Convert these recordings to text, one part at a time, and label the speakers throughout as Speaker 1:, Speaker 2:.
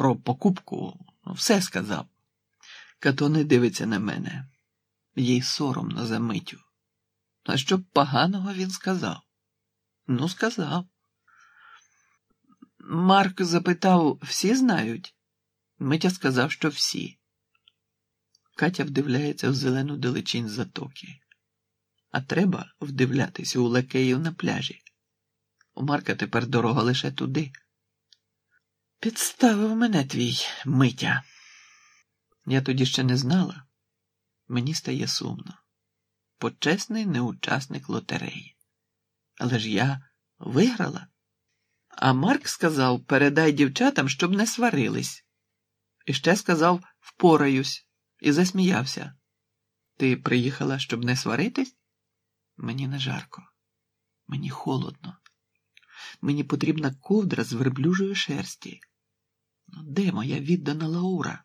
Speaker 1: про покупку, все сказав. Като не дивиться на мене, їй соромно за митю. А що поганого він сказав? Ну, сказав. Марк запитав, всі знають? Митя сказав, що всі. Катя вдивляється в зелену далечінь затоки. А треба вдивлятися у лакеїв на пляжі. У Марка тепер дорога лише туди. Підставив мене твій митя. Я тоді ще не знала. Мені стає сумно. Почесний неучасник лотереї. Але ж я виграла. А Марк сказав: передай дівчатам, щоб не сварились. І ще сказав впораюсь, і засміявся. Ти приїхала, щоб не сваритись? Мені не жарко, мені холодно. Мені потрібна ковдра з верблюжої шерсті. Де моя віддана Лаура?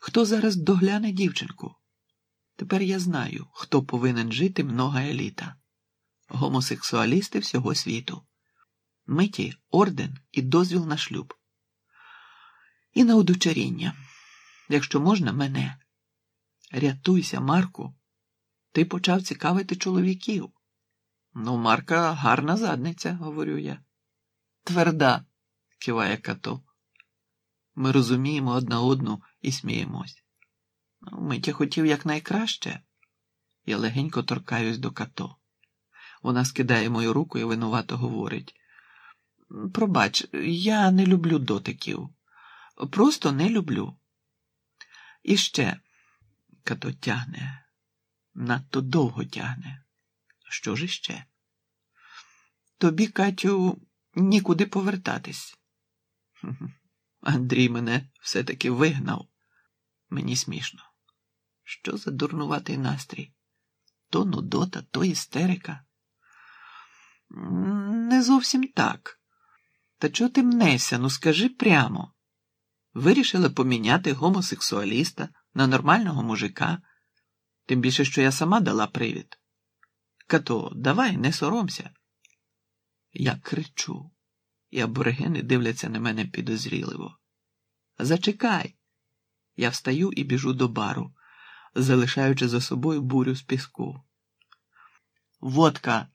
Speaker 1: Хто зараз догляне дівчинку? Тепер я знаю, хто повинен жити много еліта. Гомосексуалісти всього світу. Миті, орден і дозвіл на шлюб. І на удочеріння. Якщо можна, мене. Рятуйся, Марку. Ти почав цікавити чоловіків. Ну, Марка гарна задниця, говорю я. Тверда, киває като. Ми розуміємо одна одну і сміємось. Ну, Митя хотів якнайкраще. Я легенько торкаюсь до като. Вона скидає мою руку і винувато говорить: Пробач, я не люблю дотиків. Просто не люблю. І ще като тягне, надто довго тягне. Що ж іще? Тобі, Катю, нікуди повертатись. Андрій мене все-таки вигнав. Мені смішно. Що за дурнуватий настрій? То нудота, то істерика. Не зовсім так. Та чого ти мнешся? Ну скажи прямо. Вирішила поміняти гомосексуаліста на нормального мужика, тим більше, що я сама дала привід. Като, давай, не соромся. Я кричу, і аборигени дивляться на мене підозріливо. Зачекай. Я встаю і біжу до бару, залишаючи за собою бурю з піску. Водка,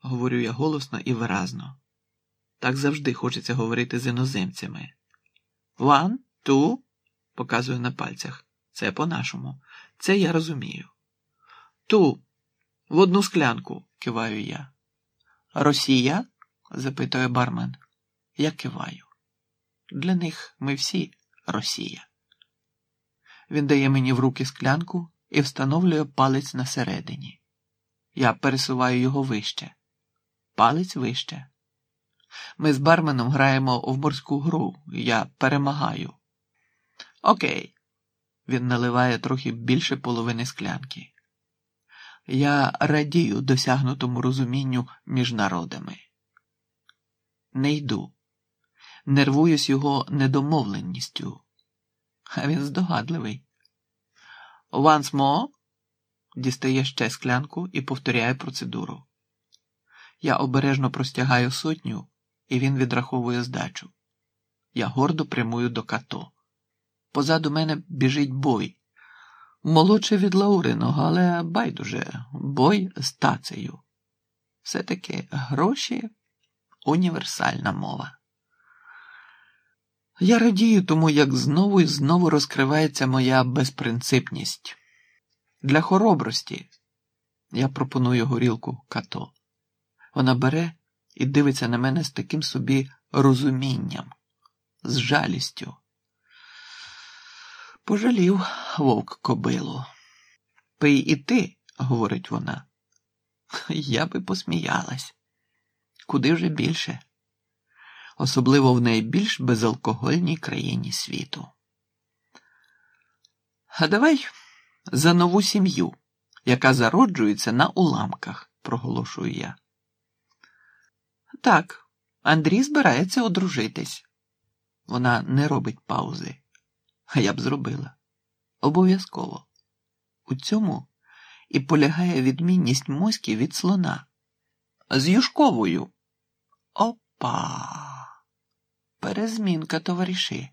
Speaker 1: говорю я голосно і виразно. Так завжди хочеться говорити з іноземцями. One, two, показую на пальцях. Це по-нашому. Це я розумію. Ту, в одну склянку, киваю я. Росія? Запитує бармен. Я киваю. Для них ми всі Росія. Він дає мені в руки склянку і встановлює палець на середині. Я пересуваю його вище. Палець вище. Ми з барменом граємо в морську гру. Я перемагаю. Окей. Він наливає трохи більше половини склянки. Я радію досягнутому розумінню між народами. Не йду, нервуюсь його недомовленістю. А він здогадливий. Once more дістає ще склянку і повторяє процедуру. Я обережно простягаю сотню, і він відраховує здачу. Я гордо прямую до като. Позаду мене біжить бой. Молодше від Лауриного, але байдуже бой з тацею. Все-таки гроші універсальна мова. Я радію тому, як знову і знову розкривається моя безпринципність. Для хоробрості я пропоную горілку като. Вона бере і дивиться на мене з таким собі розумінням, з жалістю. Пожалів вовк кобилу. Пий і ти, говорить вона. Я би посміялась. Куди вже більше? Особливо в найбільш безалкогольній країні світу. А давай за нову сім'ю, яка зароджується на уламках, проголошую я. Так, Андрій збирається одружитись. Вона не робить паузи. А я б зробила. Обов'язково. У цьому і полягає відмінність моськи від слона. З Юшковою. Опа. Перезмінка, товариші.